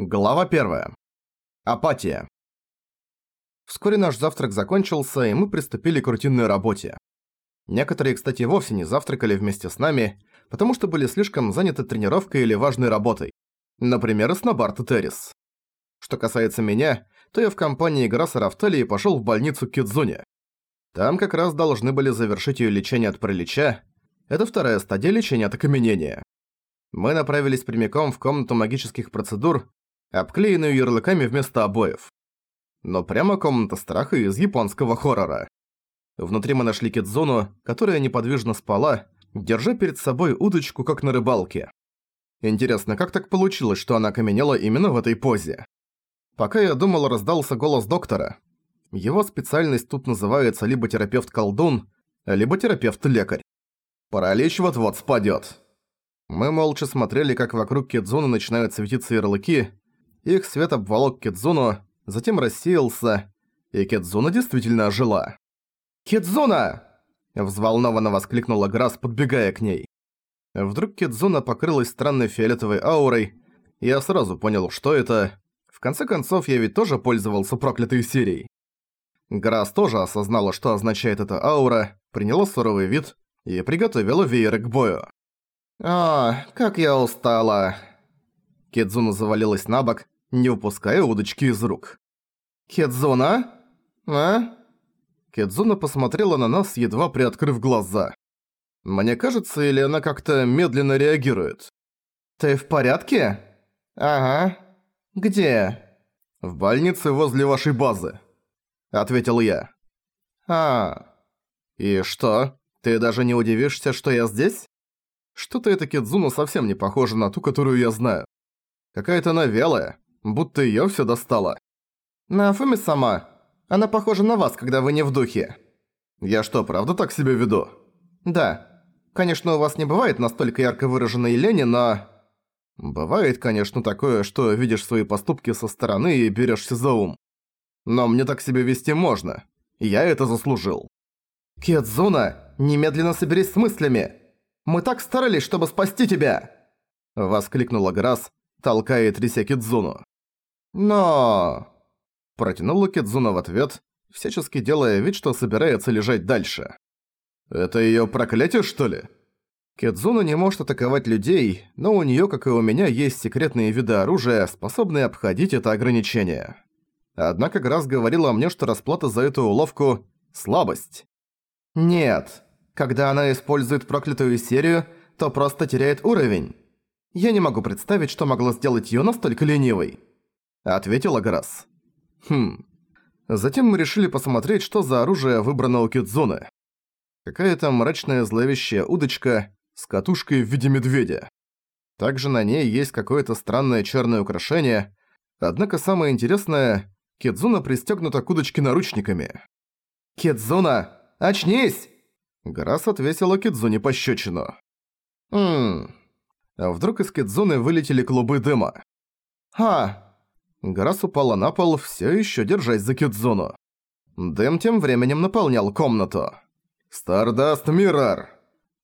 Глава 1. Апатия. Вскоре наш завтрак закончился, и мы приступили к рутинной работе. Некоторые, кстати, вовсе не завтракали вместе с нами, потому что были слишком заняты тренировкой или важной работой. Например, Снобарт и Террис. Что касается меня, то я в компании Грасса Рафталии пошёл в больницу к Кидзуне. Там как раз должны были завершить её лечение от паралича. Это вторая стадия лечения от окаменения. Мы направились прямиком в комнату магических процедур, обклеенную ярлыками вместо обоев. Но прямо комната страха из японского хоррора. Внутри мы нашли Кидзуну, которая неподвижно спала, держа перед собой удочку, как на рыбалке. Интересно, как так получилось, что она каменела именно в этой позе? Пока я думал, раздался голос доктора. Его специальность тут называется либо терапевт-колдун, либо терапевт-лекарь. Паралич вот-вот спадёт. Мы молча смотрели, как вокруг Кидзуны начинают светиться ярлыки, их свет обволок Кидзуну, затем рассеялся, и Кидзуна действительно ожила. «Кидзуна!» – взволнованно воскликнула Грасс, подбегая к ней. Вдруг Кидзуна покрылась странной фиолетовой аурой, я сразу понял, что это. В конце концов, я ведь тоже пользовался проклятой серией. Грасс тоже осознала, что означает эта аура, приняла суровый вид и приготовила вееры к бою. «А, как я устала!» Кедзуна завалилась на бок, не упуская удочки из рук. «Кедзуна? А?» Кедзуна посмотрела на нас, едва приоткрыв глаза. Мне кажется, или она как-то медленно реагирует. «Ты в порядке?» «Ага. Где?» «В больнице возле вашей базы», — ответил я. «А...» «И что? Ты даже не удивишься, что я здесь?» Что-то эта Кедзуна совсем не похожа на ту, которую я знаю. Какая-то она вялая, будто её всё достала. Нафуми сама. Она похожа на вас, когда вы не в духе. Я что, правда так себя веду? Да. Конечно, у вас не бывает настолько ярко выраженной лени, но... Бывает, конечно, такое, что видишь свои поступки со стороны и берёшься за ум. Но мне так себя вести можно. Я это заслужил. Кедзуна, немедленно соберись с мыслями. Мы так старались, чтобы спасти тебя!» Воскликнула Грасс, толкая и тряся Кидзуну. «Но...» Протянула Кидзуна в ответ, всячески делая вид, что собирается лежать дальше. «Это её проклятие, что ли?» Кидзуна не может атаковать людей, но у неё, как и у меня, есть секретные виды оружия, способные обходить это ограничение. Однако Грасс говорила мне, что расплата за эту уловку – слабость. «Нет, когда она использует проклятую серию, то просто теряет уровень. Я не могу представить, что могло сделать её настолько ленивой», — ответила Грасс. «Хм. Затем мы решили посмотреть, что за оружие выбрано у Кидзуны. Какая-то мрачная зловещая удочка с катушкой в виде медведя. Также на ней есть какое-то странное черное украшение, однако самое интересное — Кидзуна пристёгнута к удочке наручниками. «Кидзуна, очнись!» Грасс отвесила Кидзуне пощечину. «Ммм, а вдруг из кидзуны вылетели клубы дыма. «Ха!» Гарас упала на пол, все еще держась за кидзуну. Дым тем временем наполнял комнату. «Стардаст Миррор!»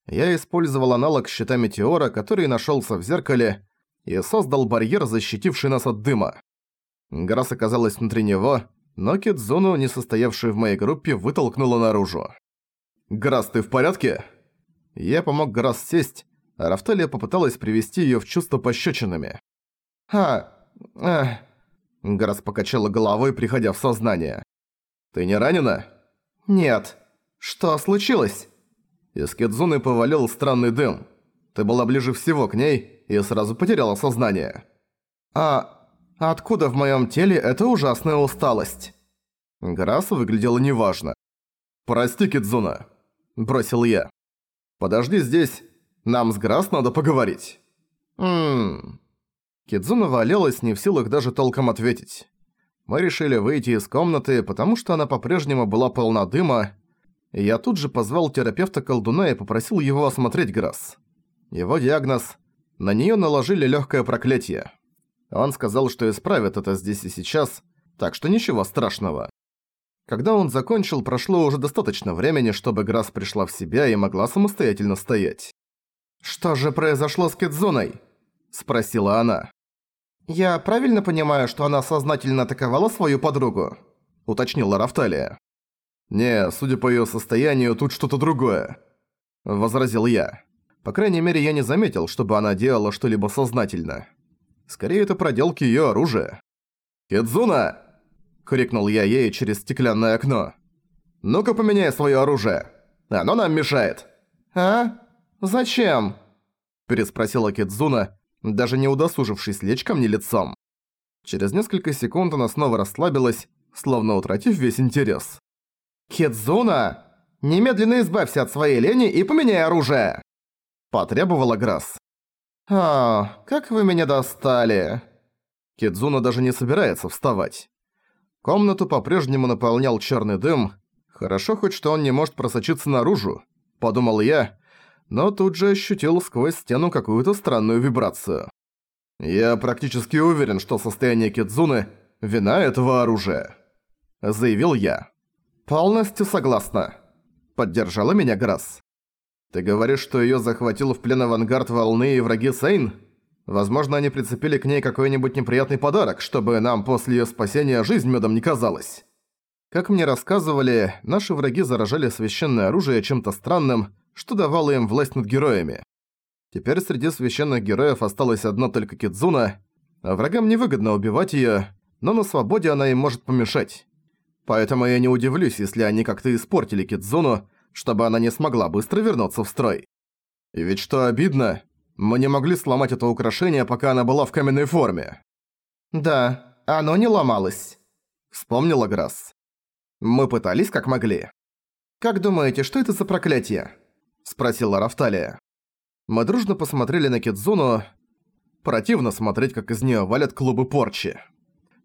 Я использовал аналог щита Метеора, который нашелся в зеркале, и создал барьер, защитивший нас от дыма. Гарас оказалась внутри него, но Кидзуну, не состоявшую в моей группе, вытолкнула наружу. «Гарас, ты в порядке?» Я помог Гарас сесть, а Рафталия попыталась привести её в чувство пощёчинами. «А... эх...» Гарас покачала головой, приходя в сознание. «Ты не ранена?» «Нет. Что случилось?» Из Кидзуны повалил странный дым. Ты была ближе всего к ней и сразу потеряла сознание. «А... откуда в моём теле эта ужасная усталость?» Гарас выглядела неважно. «Прости, Кидзуна», – бросил я. «Подожди здесь, нам с Грасс надо поговорить». «Ммм...» Кидзуна валялась не в силах даже толком ответить. Мы решили выйти из комнаты, потому что она по-прежнему была полна дыма, я тут же позвал терапевта-колдуна и попросил его осмотреть Грасс. Его диагноз – на неё наложили лёгкое проклятие. Он сказал, что исправит это здесь и сейчас, так что ничего страшного. Когда он закончил, прошло уже достаточно времени, чтобы Грасс пришла в себя и могла самостоятельно стоять. «Что же произошло с Кидзуной?» – спросила она. «Я правильно понимаю, что она сознательно атаковала свою подругу?» – уточнила Рафталия. «Не, судя по её состоянию, тут что-то другое», – возразил я. По крайней мере, я не заметил, чтобы она делала что-либо сознательно. Скорее, это проделки её оружия. «Кидзуна!» – крикнул я ей через стеклянное окно. «Ну-ка поменяй своё оружие! Оно нам мешает!» «А? Зачем?» – переспросила Кидзуна, даже не удосужившись лечь ко мне лицом. Через несколько секунд она снова расслабилась, словно утратив весь интерес. «Кидзуна! Немедленно избавься от своей лени и поменяй оружие!» Потребовала Грасс. «А, как вы меня достали!» Кидзуна даже не собирается вставать. Комнату по-прежнему наполнял черный дым. Хорошо хоть что он не может просочиться наружу, подумал я, но тут же ощутил сквозь стену какую-то странную вибрацию. Я практически уверен, что состояние Кидзуны – вина этого оружия, заявил я. Полностью согласна, поддержала меня Грасс. Ты говоришь, что её захватил в плен авангард волны и враги Сейн? Возможно, они прицепили к ней какой-нибудь неприятный подарок, чтобы нам после её спасения жизнь мёдом не казалась. Как мне рассказывали, наши враги заражали священное оружие чем-то странным, что давало им власть над героями. Теперь среди священных героев осталась одна только Кидзуна, а врагам невыгодно убивать её, но на свободе она им может помешать. Поэтому я не удивлюсь, если они как-то испортили Кидзуну, чтобы она не смогла быстро вернуться в строй. И ведь что обидно, мы не могли сломать это украшение, пока она была в каменной форме. «Да, оно не ломалось», — вспомнила Грасс. «Мы пытались как могли». «Как думаете, что это за проклятие?» Спросила Рафталия. Мы дружно посмотрели на Кидзуну. Противно смотреть, как из нее валят клубы порчи.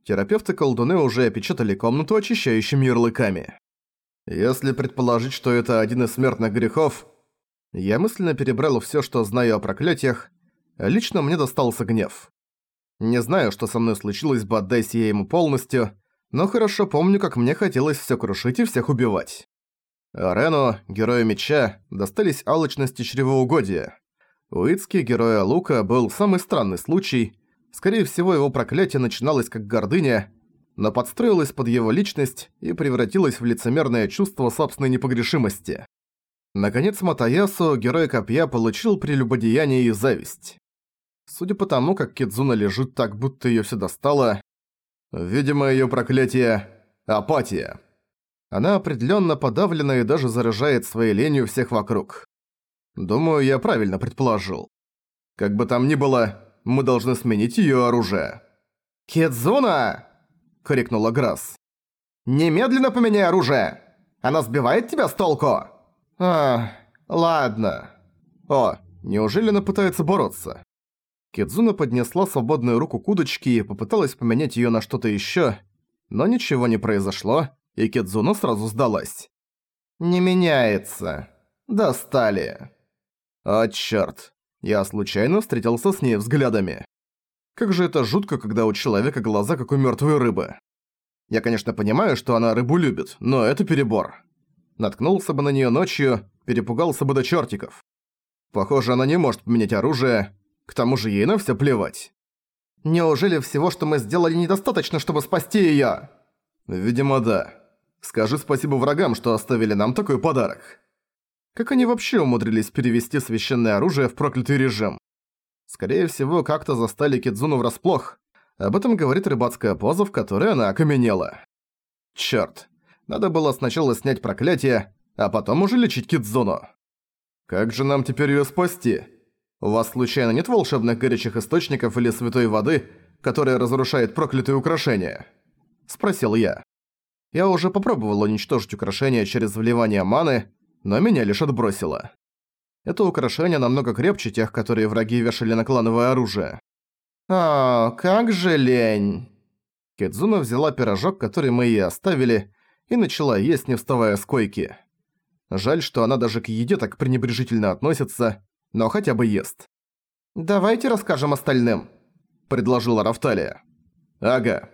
Терапевты-колдуны уже опечатали комнату очищающими ярлыками. Если предположить, что это один из смертных грехов, я мысленно перебрал все, что знаю о проклятиях, лично мне достался гнев. Не знаю, что со мной случилось бы, отдайся я ему полностью, но хорошо помню, как мне хотелось все крушить и всех убивать. Рену, герою меча, достались алчность и чревоугодие. У Ицки, героя Лука, был самый странный случай. Скорее всего, его проклятие начиналось как гордыня, но подстроилось под его личность и превратилось в лицемерное чувство собственной непогрешимости. Наконец, Матаясу, герой Копья, получил прелюбодеяние и зависть. Судя по тому, как Кидзуна лежит так, будто её всё достало, видимо, её проклятие – апатия. Она определенно подавлена и даже заражает своей ленью всех вокруг. Думаю, я правильно предположил. Как бы там ни было, мы должны сменить ее оружие. «Кедзуна!» — крикнула Грасс. «Немедленно поменяй оружие! Она сбивает тебя с толку!» «А, ладно». «О, неужели она пытается бороться?» Кедзуна поднесла свободную руку к удочке и попыталась поменять её на что-то ещё, но ничего не произошло, и Кедзуна сразу сдалась. «Не меняется. Достали». «А чёрт. Я случайно встретился с ней взглядами. Как же это жутко, когда у человека глаза как у мёртвой рыбы. Я, конечно, понимаю, что она рыбу любит, но это перебор. Наткнулся бы на неё ночью, перепугался бы до чёртиков. Похоже, она не может поменять оружие, к тому же ей на всё плевать. Неужели всего, что мы сделали, недостаточно, чтобы спасти её? Видимо, да. Скажи спасибо врагам, что оставили нам такой подарок. Как они вообще умудрились перевести священное оружие в проклятый режим? Скорее всего, как-то застали Кидзуну врасплох. Об этом говорит рыбацкая поза, в которой она окаменела. Чёрт. Надо было сначала снять проклятие, а потом уже лечить Кидзуну. Как же нам теперь её спасти? У вас случайно нет волшебных горячих источников или святой воды, которая разрушает проклятые украшения? Спросил я. Я уже попробовал уничтожить украшение через вливание маны, но меня лишь отбросило. Это украшение намного крепче тех, которые враги вешали на клановое оружие. «А, как же лень!» Кидзуна взяла пирожок, который мы ей оставили, и начала есть, не вставая с койки. Жаль, что она даже к еде так пренебрежительно относится, но хотя бы ест. «Давайте расскажем остальным», — предложила Рафталия. «Ага,